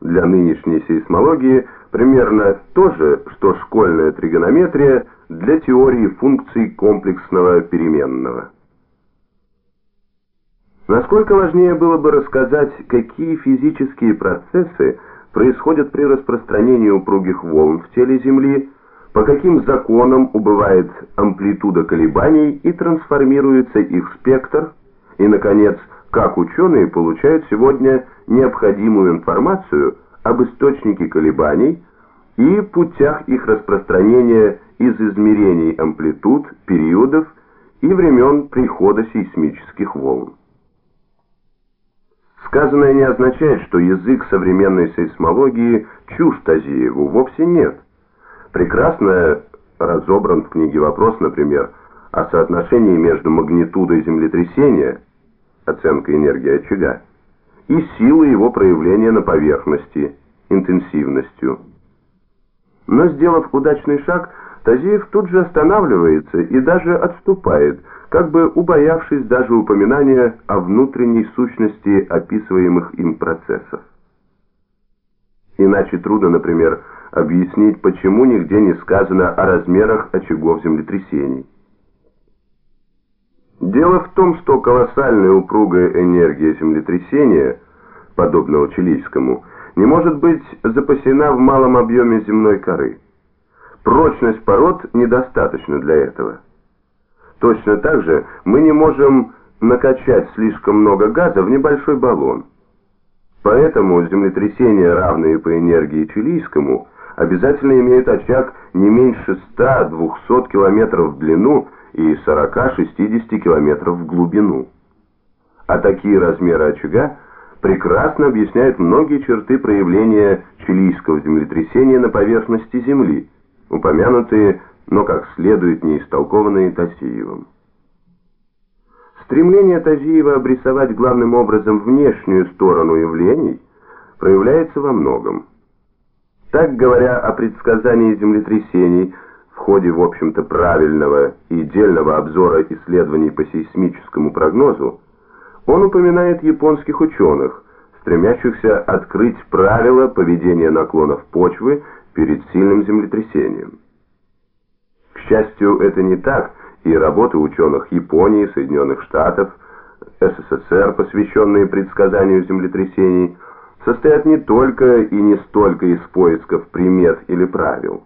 Для нынешней сейсмологии примерно то же, что школьная тригонометрия для теории функций комплексного переменного. Насколько важнее было бы рассказать, какие физические процессы происходят при распространении упругих волн в теле Земли, по каким законам убывает амплитуда колебаний и трансформируется их спектр, и, наконец, как ученые получают сегодня необходимую информацию об источнике колебаний и путях их распространения из измерений амплитуд, периодов и времен прихода сейсмических волн. Сказанное не означает, что язык современной сейсмологии чушь Тазиеву, вовсе нет. Прекрасно разобран в книге вопрос, например, о соотношении между магнитудой землетрясения, оценка энергии очага, и силой его проявления на поверхности, интенсивностью. Но сделав удачный шаг, Тазиев тут же останавливается и даже отступает, как бы убоявшись даже упоминания о внутренней сущности описываемых им процессов. Иначе трудно, например, объяснить, почему нигде не сказано о размерах очагов землетрясений. Дело в том, что колоссальная упругая энергия землетрясения, подобного чилийскому, не может быть запасена в малом объеме земной коры. Прочность пород недостаточна для этого. Точно так же мы не можем накачать слишком много газа в небольшой баллон. Поэтому землетрясения, равные по энергии чилийскому, обязательно имеют очаг не меньше 100-200 км в длину и 40-60 км в глубину. А такие размеры очага прекрасно объясняют многие черты проявления чилийского землетрясения на поверхности Земли, упомянутые, но как следует не истолкованные Тасиевым. Стремление Тазиева обрисовать главным образом внешнюю сторону явлений проявляется во многом. Так, говоря о предсказании землетрясений в ходе, в общем-то, правильного и дельного обзора исследований по сейсмическому прогнозу, он упоминает японских ученых, стремящихся открыть правила поведения наклонов почвы перед сильным землетрясением. К счастью, это не так, и работы ученых Японии, Соединенных Штатов, СССР, посвященные предсказанию землетрясений, состоят не только и не столько из поисков примет или правил.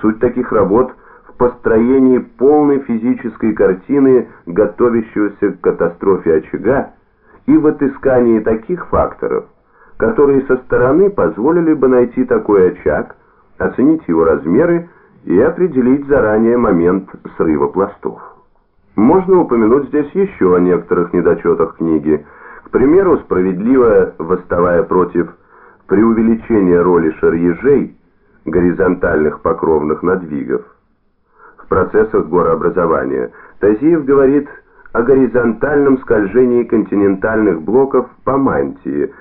Суть таких работ в построении полной физической картины, готовящегося к катастрофе очага, и в отыскании таких факторов, которые со стороны позволили бы найти такой очаг, оценить его размеры и определить заранее момент срыва пластов. Можно упомянуть здесь еще о некоторых недочетах книги, к примеру, справедливо восставая против преувеличения роли шарьежей, горизонтальных покровных надвигов. В процессах горообразования Тазиев говорит о горизонтальном скольжении континентальных блоков по мантии,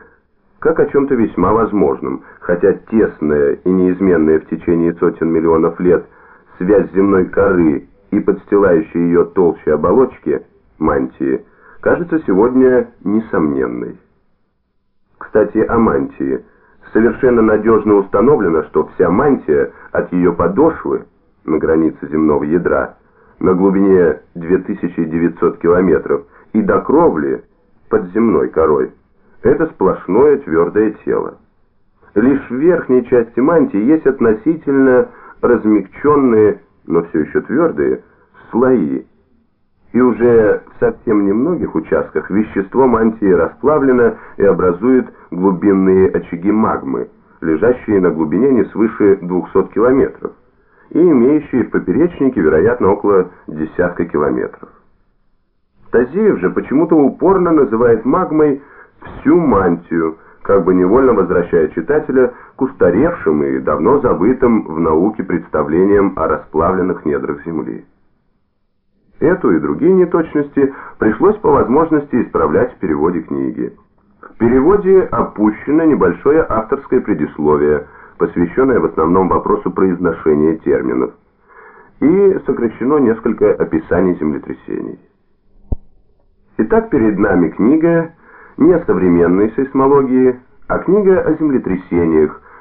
как о чем-то весьма возможном, хотя тесная и неизменная в течение сотен миллионов лет связь земной коры и подстилающей ее толще оболочки, мантии, кажется сегодня несомненной. Кстати, о мантии – совершенно надежно установлено, что вся мантия от ее подошвы на границе земного ядра на глубине 2900 километров и до кровли под земной корой – это сплошное твердое тело. Лишь в верхней части мантии есть относительно размягченные, но все еще твердые, слои – и уже в совсем немногих участках вещество мантии расплавлено и образует глубинные очаги магмы, лежащие на глубине не свыше 200 километров и имеющие в поперечнике, вероятно, около десятка километров. Тазиев же почему-то упорно называет магмой всю мантию, как бы невольно возвращая читателя к устаревшим и давно забытым в науке представлениям о расплавленных недрах Земли. Эту и другие неточности пришлось по возможности исправлять в переводе книги. Переводе опущено небольшое авторское предисловие, посвященное в основном вопросу произношения терминов, и сокращено несколько описаний землетрясений. Итак, перед нами книга не современной сейсмологии, А книга о землетрясениях